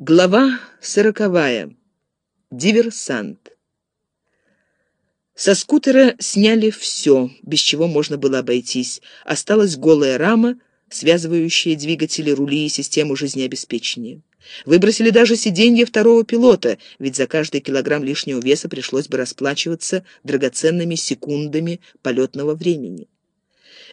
Глава сороковая. Диверсант. Со скутера сняли все, без чего можно было обойтись. Осталась голая рама, связывающая двигатели, рули и систему жизнеобеспечения. Выбросили даже сиденье второго пилота, ведь за каждый килограмм лишнего веса пришлось бы расплачиваться драгоценными секундами полетного времени.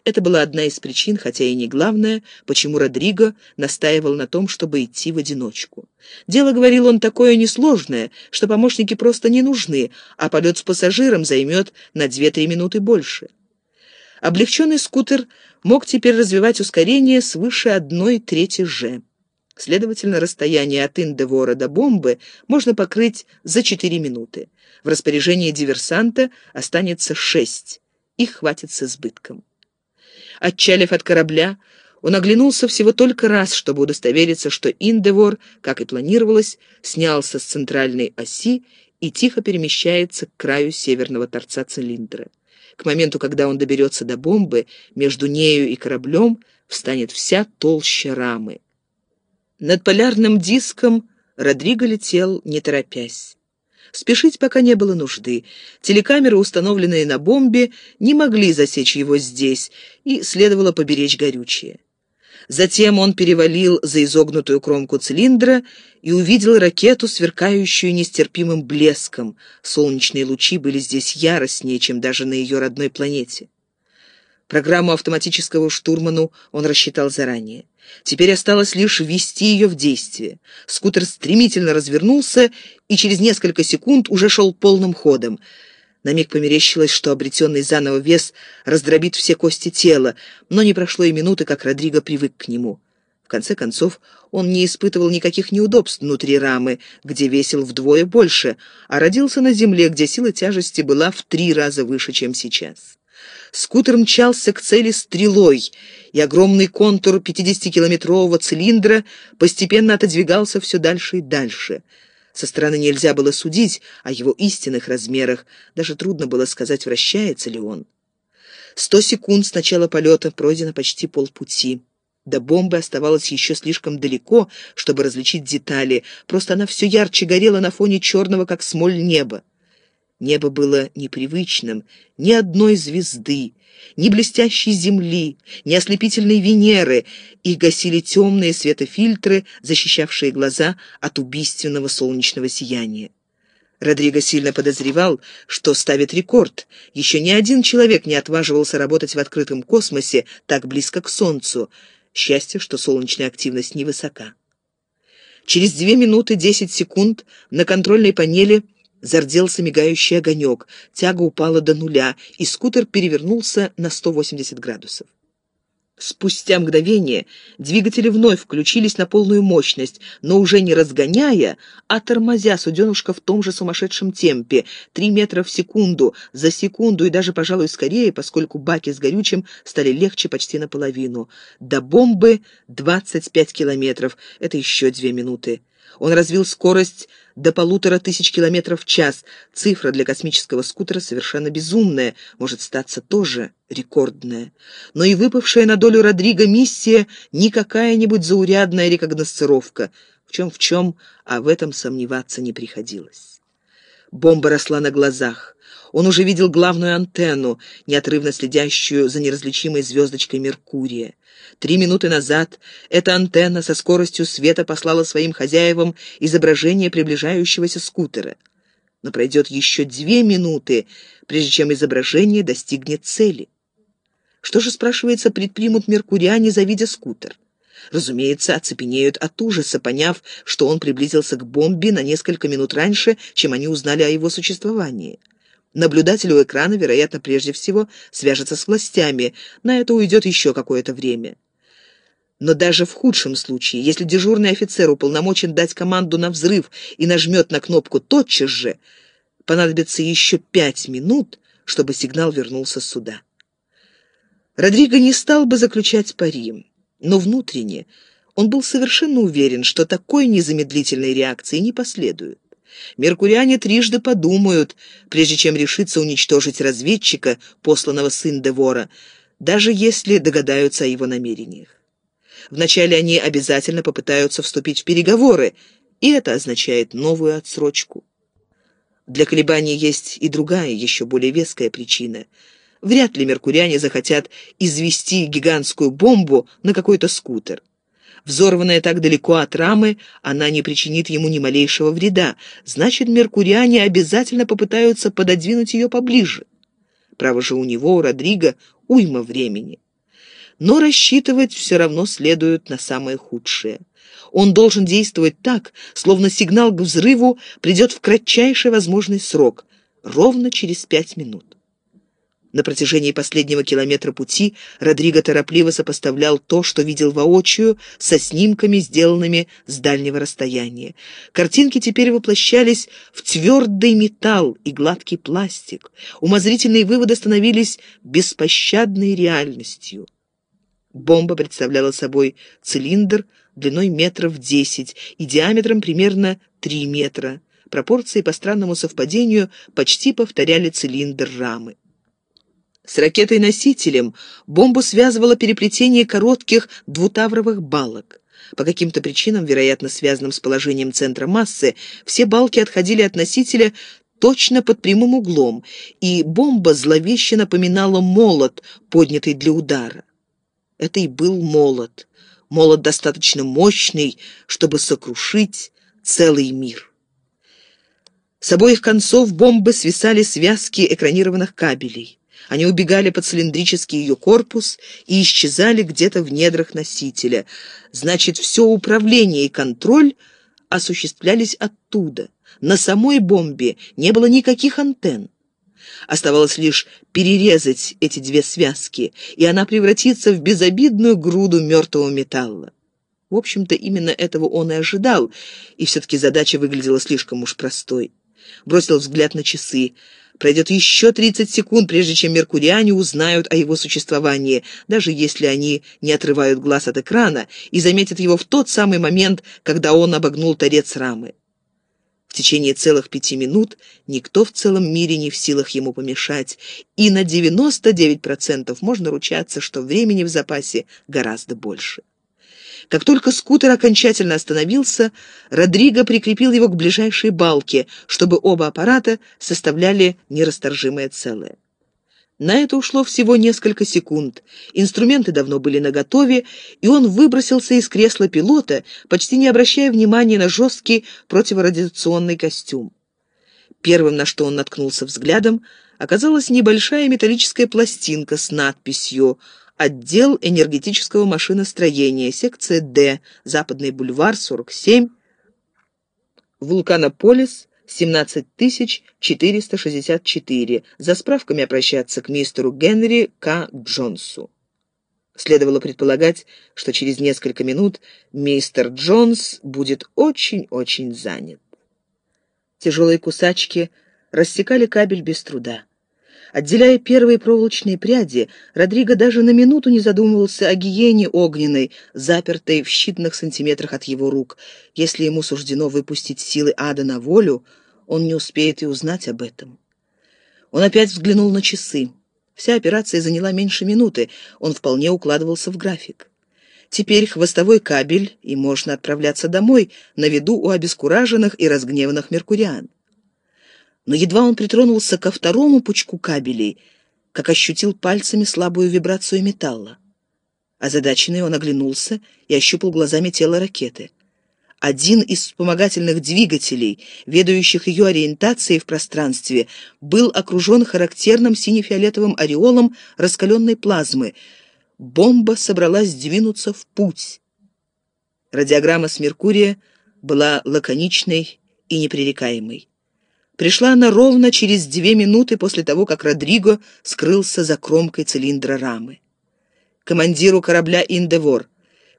Это была одна из причин, хотя и не главная, почему Родриго настаивал на том, чтобы идти в одиночку. Дело, говорил он, такое несложное, что помощники просто не нужны, а полет с пассажиром займет на 2-3 минуты больше. Облегченный скутер мог теперь развивать ускорение свыше одной трети же. Следовательно, расстояние от Индевора до бомбы можно покрыть за 4 минуты. В распоряжении диверсанта останется 6. Их хватит с избытком. Отчалив от корабля, он оглянулся всего только раз, чтобы удостовериться, что Индевор, как и планировалось, снялся с центральной оси и тихо перемещается к краю северного торца цилиндра. К моменту, когда он доберется до бомбы, между нею и кораблем встанет вся толща рамы. Над полярным диском Родриго летел, не торопясь. Спешить пока не было нужды. Телекамеры, установленные на бомбе, не могли засечь его здесь, и следовало поберечь горючее. Затем он перевалил за изогнутую кромку цилиндра и увидел ракету, сверкающую нестерпимым блеском. Солнечные лучи были здесь яростнее, чем даже на ее родной планете. Программу автоматического штурману он рассчитал заранее. Теперь осталось лишь ввести ее в действие. Скутер стремительно развернулся и через несколько секунд уже шел полным ходом. На миг померещилось, что обретенный заново вес раздробит все кости тела, но не прошло и минуты, как Родриго привык к нему. В конце концов, он не испытывал никаких неудобств внутри рамы, где весил вдвое больше, а родился на земле, где сила тяжести была в три раза выше, чем сейчас. Скутер мчался к цели стрелой, и огромный контур 50-километрового цилиндра постепенно отодвигался все дальше и дальше. Со стороны нельзя было судить о его истинных размерах, даже трудно было сказать, вращается ли он. Сто секунд с начала полета пройдено почти полпути. До бомбы оставалось еще слишком далеко, чтобы различить детали, просто она все ярче горела на фоне черного, как смоль, неба. Небо было непривычным, ни одной звезды, ни блестящей земли, ни ослепительной Венеры, и гасили темные светофильтры, защищавшие глаза от убийственного солнечного сияния. Родриго сильно подозревал, что ставит рекорд. Еще ни один человек не отваживался работать в открытом космосе так близко к Солнцу. Счастье, что солнечная активность невысока. Через две минуты десять секунд на контрольной панели – Зарделся мигающий огонек, тяга упала до нуля, и скутер перевернулся на 180 градусов. Спустя мгновение двигатели вновь включились на полную мощность, но уже не разгоняя, а тормозя суденушка в том же сумасшедшем темпе, 3 метра в секунду, за секунду и даже, пожалуй, скорее, поскольку баки с горючим стали легче почти наполовину. До бомбы 25 километров, это еще две минуты. Он развил скорость до полутора тысяч километров в час. Цифра для космического скутера совершенно безумная, может статься тоже рекордная. Но и выпавшая на долю Родриго миссия не какая-нибудь заурядная рекогносцировка. В чем в чем, а в этом сомневаться не приходилось. Бомба росла на глазах. Он уже видел главную антенну, неотрывно следящую за неразличимой звездочкой Меркурия. Три минуты назад эта антенна со скоростью света послала своим хозяевам изображение приближающегося скутера. Но пройдет еще две минуты, прежде чем изображение достигнет цели. Что же, спрашивается, предпримут меркуриане, завидя скутер? Разумеется, оцепенеют от ужаса, поняв, что он приблизился к бомбе на несколько минут раньше, чем они узнали о его существовании. Наблюдатель у экрана, вероятно, прежде всего свяжется с властями. На это уйдет еще какое-то время. Но даже в худшем случае, если дежурный офицер уполномочен дать команду на взрыв и нажмет на кнопку тотчас же, понадобится еще пять минут, чтобы сигнал вернулся сюда. Родриго не стал бы заключать пари, но внутренне он был совершенно уверен, что такой незамедлительной реакции не последует. Меркуриане трижды подумают, прежде чем решиться уничтожить разведчика, посланного с Индевора, даже если догадаются о его намерениях. Вначале они обязательно попытаются вступить в переговоры, и это означает новую отсрочку. Для колебаний есть и другая, еще более веская причина. Вряд ли меркуриане захотят извести гигантскую бомбу на какой-то скутер. Взорванная так далеко от рамы, она не причинит ему ни малейшего вреда. Значит, меркуриане обязательно попытаются пододвинуть ее поближе. Право же у него, у Родриго, уйма времени. Но рассчитывать все равно следует на самое худшее. Он должен действовать так, словно сигнал к взрыву придет в кратчайший возможный срок, ровно через пять минут. На протяжении последнего километра пути Родриго торопливо сопоставлял то, что видел воочию, со снимками, сделанными с дальнего расстояния. Картинки теперь воплощались в твердый металл и гладкий пластик. Умозрительные выводы становились беспощадной реальностью. Бомба представляла собой цилиндр длиной метров десять и диаметром примерно три метра. Пропорции по странному совпадению почти повторяли цилиндр рамы. С ракетой-носителем бомбу связывало переплетение коротких двутавровых балок. По каким-то причинам, вероятно, связанным с положением центра массы, все балки отходили от носителя точно под прямым углом, и бомба зловеще напоминала молот, поднятый для удара. Это и был молот. Молот достаточно мощный, чтобы сокрушить целый мир. С обоих концов бомбы свисали связки экранированных кабелей. Они убегали под цилиндрический ее корпус и исчезали где-то в недрах носителя. Значит, все управление и контроль осуществлялись оттуда. На самой бомбе не было никаких антенн. Оставалось лишь перерезать эти две связки, и она превратится в безобидную груду мертвого металла. В общем-то, именно этого он и ожидал, и все-таки задача выглядела слишком уж простой. Бросил взгляд на часы. Пройдет еще 30 секунд, прежде чем меркуриане узнают о его существовании, даже если они не отрывают глаз от экрана и заметят его в тот самый момент, когда он обогнул торец рамы. В течение целых пяти минут никто в целом мире не в силах ему помешать, и на 99% можно ручаться, что времени в запасе гораздо больше. Как только скутер окончательно остановился, Родриго прикрепил его к ближайшей балке, чтобы оба аппарата составляли нерасторжимое целое. На это ушло всего несколько секунд. Инструменты давно были наготове, и он выбросился из кресла пилота, почти не обращая внимания на жесткий противорадиационный костюм. Первым, на что он наткнулся взглядом, оказалась небольшая металлическая пластинка с надписью отдел энергетического машиностроения, секция «Д», Западный бульвар, 47, Вулканополис, 17464. За справками обращаться к мистеру Генри К. Джонсу. Следовало предполагать, что через несколько минут мистер Джонс будет очень-очень занят. Тяжелые кусачки рассекали кабель без труда. Отделяя первые проволочные пряди, Родриго даже на минуту не задумывался о гиене огненной, запертой в считанных сантиметрах от его рук. Если ему суждено выпустить силы ада на волю, он не успеет и узнать об этом. Он опять взглянул на часы. Вся операция заняла меньше минуты, он вполне укладывался в график. Теперь хвостовой кабель, и можно отправляться домой, на виду у обескураженных и разгневанных меркуриан но едва он притронулся ко второму пучку кабелей, как ощутил пальцами слабую вибрацию металла. Озадаченный он оглянулся и ощупал глазами тело ракеты. Один из вспомогательных двигателей, ведающих ее ориентацией в пространстве, был окружен характерным сине-фиолетовым ореолом раскаленной плазмы. Бомба собралась двинуться в путь. Радиограмма с Меркурия была лаконичной и непререкаемой. Пришла она ровно через две минуты после того, как Родриго скрылся за кромкой цилиндра рамы. Командиру корабля «Индевор»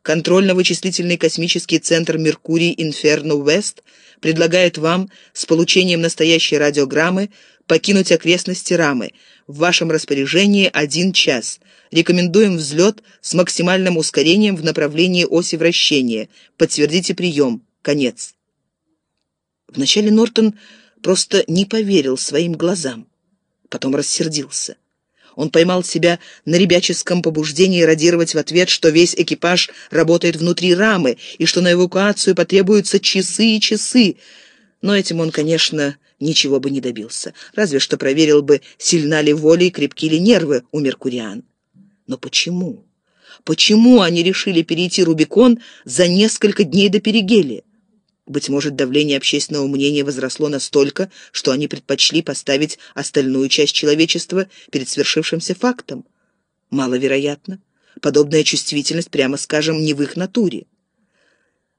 контрольно-вычислительный космический центр «Меркурий Инферно Уэст» предлагает вам с получением настоящей радиограммы покинуть окрестности рамы. В вашем распоряжении один час. Рекомендуем взлет с максимальным ускорением в направлении оси вращения. Подтвердите прием. Конец. Вначале Нортон просто не поверил своим глазам. Потом рассердился. Он поймал себя на ребяческом побуждении радировать в ответ, что весь экипаж работает внутри рамы и что на эвакуацию потребуются часы и часы. Но этим он, конечно, ничего бы не добился, разве что проверил бы, сильна ли воля и крепки ли нервы у меркуриан. Но почему? Почему они решили перейти Рубикон за несколько дней до перигелия? Быть может, давление общественного мнения возросло настолько, что они предпочли поставить остальную часть человечества перед свершившимся фактом? Маловероятно. Подобная чувствительность, прямо скажем, не в их натуре.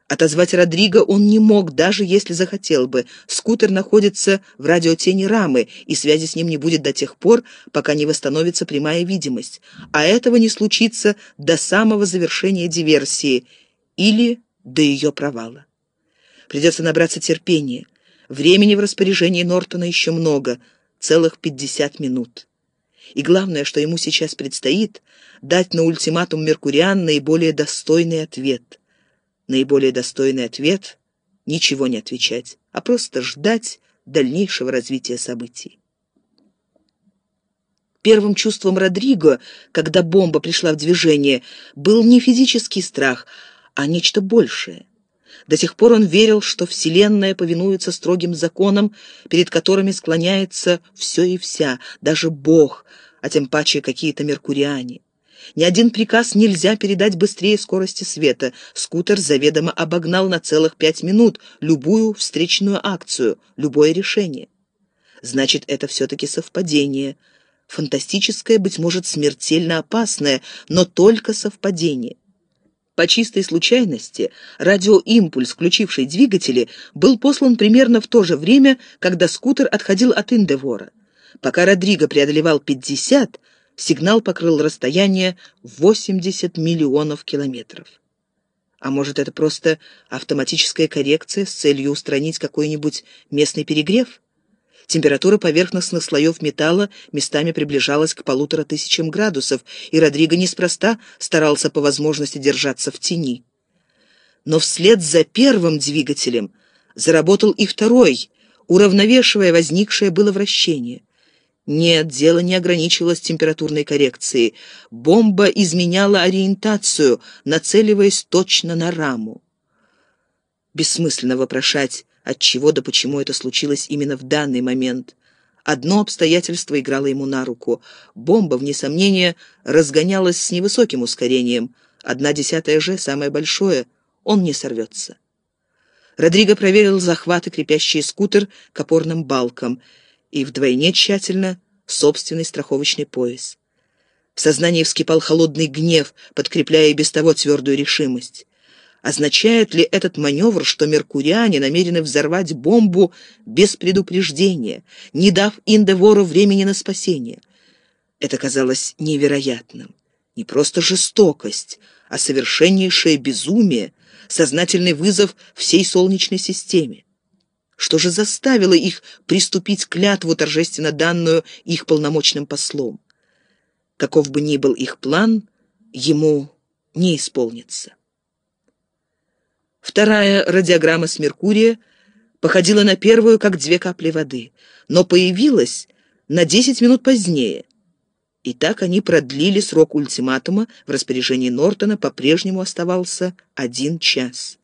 Отозвать Родриго он не мог, даже если захотел бы. Скутер находится в радиотени рамы, и связи с ним не будет до тех пор, пока не восстановится прямая видимость. А этого не случится до самого завершения диверсии или до ее провала. Придется набраться терпения. Времени в распоряжении Нортона еще много, целых 50 минут. И главное, что ему сейчас предстоит, дать на ультиматум Меркуриан наиболее достойный ответ. Наиболее достойный ответ — ничего не отвечать, а просто ждать дальнейшего развития событий. Первым чувством Родриго, когда бомба пришла в движение, был не физический страх, а нечто большее — до сих пор он верил, что Вселенная повинуется строгим законам, перед которыми склоняется все и вся, даже Бог, а тем паче какие-то меркуриане. Ни один приказ нельзя передать быстрее скорости света. Скутер заведомо обогнал на целых пять минут любую встречную акцию, любое решение. Значит, это все-таки совпадение. Фантастическое, быть может, смертельно опасное, но только совпадение. По чистой случайности радиоимпульс, включивший двигатели, был послан примерно в то же время, когда скутер отходил от Индевора. Пока Родриго преодолевал 50, сигнал покрыл расстояние 80 миллионов километров. А может, это просто автоматическая коррекция с целью устранить какой-нибудь местный перегрев? Температура поверхностных слоев металла местами приближалась к полутора тысячам градусов, и Родриго неспроста старался по возможности держаться в тени. Но вслед за первым двигателем заработал и второй, уравновешивая возникшее было вращение. Нет, дело не ограничивалось температурной коррекцией. Бомба изменяла ориентацию, нацеливаясь точно на раму. Бессмысленно вопрошать, от чего да почему это случилось именно в данный момент. Одно обстоятельство играло ему на руку. Бомба, вне сомнения, разгонялась с невысоким ускорением. Одна десятая же, самое большое, он не сорвется. Родриго проверил захваты, крепящие скутер к опорным балкам, и вдвойне тщательно собственный страховочный пояс. В сознании вскипал холодный гнев, подкрепляя и без того твердую решимость. Означает ли этот маневр, что меркуриане намерены взорвать бомбу без предупреждения, не дав Индевору времени на спасение? Это казалось невероятным. Не просто жестокость, а совершеннейшее безумие, сознательный вызов всей Солнечной системе. Что же заставило их приступить к клятву, торжественно данную их полномочным послом? Каков бы ни был их план, ему не исполнится. Вторая радиограмма с Меркурия походила на первую, как две капли воды, но появилась на 10 минут позднее. И так они продлили срок ультиматума, в распоряжении Нортона по-прежнему оставался один час.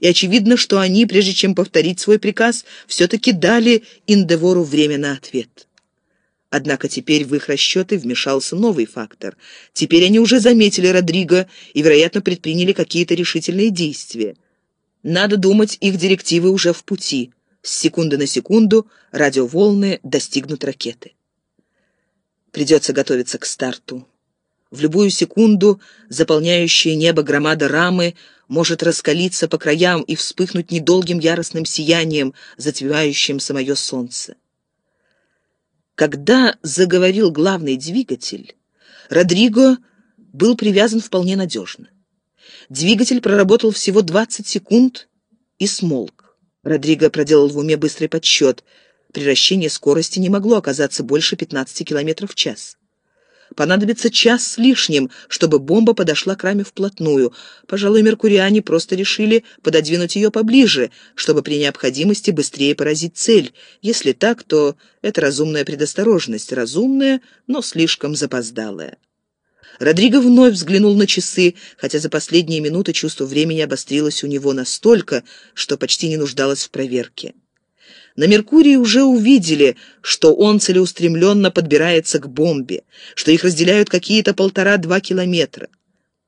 И очевидно, что они, прежде чем повторить свой приказ, все-таки дали Индевору время на ответ. Однако теперь в их расчеты вмешался новый фактор. Теперь они уже заметили Родриго и, вероятно, предприняли какие-то решительные действия. Надо думать, их директивы уже в пути. С секунды на секунду радиоволны достигнут ракеты. Придется готовиться к старту. В любую секунду заполняющая небо громада рамы может раскалиться по краям и вспыхнуть недолгим яростным сиянием, затмевающим самое солнце. Когда заговорил главный двигатель, Родриго был привязан вполне надежно. Двигатель проработал всего 20 секунд и смолк. Родриго проделал в уме быстрый подсчет. Приращение скорости не могло оказаться больше 15 км в час. Понадобится час с лишним, чтобы бомба подошла к раме вплотную. Пожалуй, меркуриане просто решили пододвинуть ее поближе, чтобы при необходимости быстрее поразить цель. Если так, то это разумная предосторожность, разумная, но слишком запоздалая. Родриго вновь взглянул на часы, хотя за последние минуты чувство времени обострилось у него настолько, что почти не нуждалось в проверке. На Меркурии уже увидели, что он целеустремленно подбирается к бомбе, что их разделяют какие-то полтора-два километра.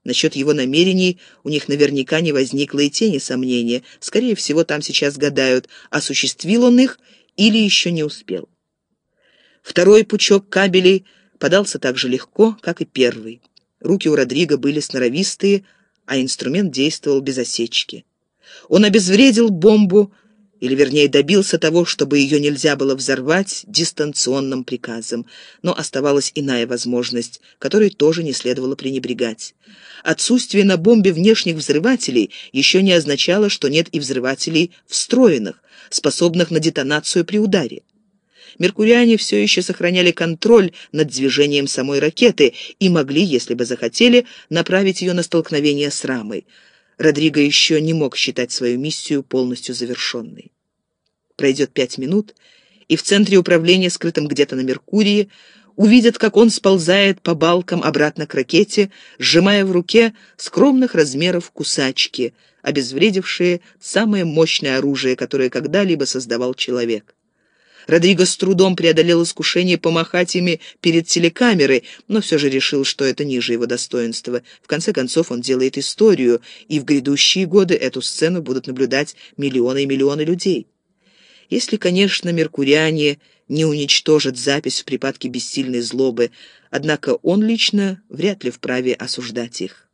Насчет его намерений у них наверняка не возникло и тени сомнения. Скорее всего, там сейчас гадают, осуществил он их или еще не успел. Второй пучок кабелей подался так же легко, как и первый. Руки у Родриго были сноровистые, а инструмент действовал без осечки. Он обезвредил бомбу, или вернее добился того, чтобы ее нельзя было взорвать дистанционным приказом. Но оставалась иная возможность, которой тоже не следовало пренебрегать. Отсутствие на бомбе внешних взрывателей еще не означало, что нет и взрывателей встроенных, способных на детонацию при ударе. Меркуриане все еще сохраняли контроль над движением самой ракеты и могли, если бы захотели, направить ее на столкновение с рамой. Родриго еще не мог считать свою миссию полностью завершенной. Пройдет пять минут, и в центре управления, скрытом где-то на Меркурии, увидят, как он сползает по балкам обратно к ракете, сжимая в руке скромных размеров кусачки, обезвредившие самое мощное оружие, которое когда-либо создавал человек. Родриго с трудом преодолел искушение помахать ими перед телекамерой, но все же решил, что это ниже его достоинства. В конце концов, он делает историю, и в грядущие годы эту сцену будут наблюдать миллионы и миллионы людей. Если, конечно, меркуриане не уничтожат запись в припадке бессильной злобы, однако он лично вряд ли вправе осуждать их.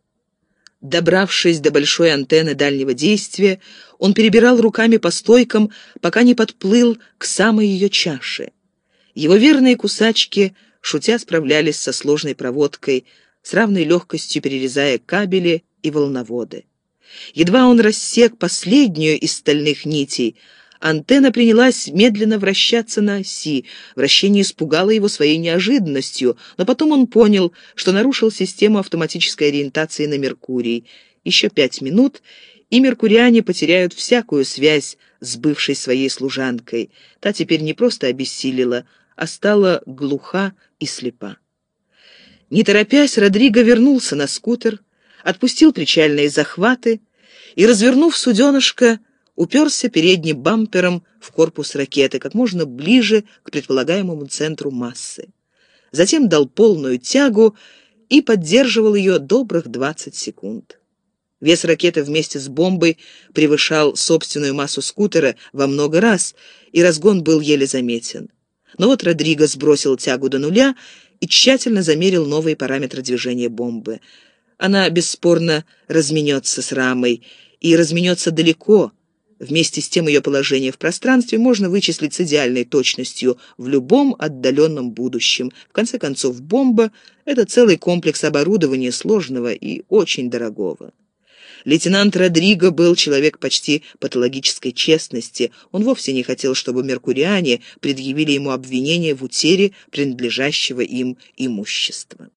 Добравшись до большой антенны дальнего действия, он перебирал руками по стойкам, пока не подплыл к самой ее чаше. Его верные кусачки, шутя, справлялись со сложной проводкой, с равной легкостью перерезая кабели и волноводы. Едва он рассек последнюю из стальных нитей — Антенна принялась медленно вращаться на оси. Вращение испугало его своей неожиданностью, но потом он понял, что нарушил систему автоматической ориентации на Меркурий. Еще пять минут, и меркуриане потеряют всякую связь с бывшей своей служанкой. Та теперь не просто обессилила, а стала глуха и слепа. Не торопясь, Родриго вернулся на скутер, отпустил причальные захваты и, развернув суденышко, уперся передним бампером в корпус ракеты как можно ближе к предполагаемому центру массы. Затем дал полную тягу и поддерживал ее добрых 20 секунд. Вес ракеты вместе с бомбой превышал собственную массу скутера во много раз, и разгон был еле заметен. Но вот Родриго сбросил тягу до нуля и тщательно замерил новые параметры движения бомбы. Она бесспорно разменется с рамой, и разменется далеко, Вместе с тем ее положение в пространстве можно вычислить с идеальной точностью в любом отдаленном будущем. В конце концов, бомба — это целый комплекс оборудования сложного и очень дорогого. Лейтенант Родриго был человек почти патологической честности. Он вовсе не хотел, чтобы меркуриане предъявили ему обвинение в утере принадлежащего им имущества.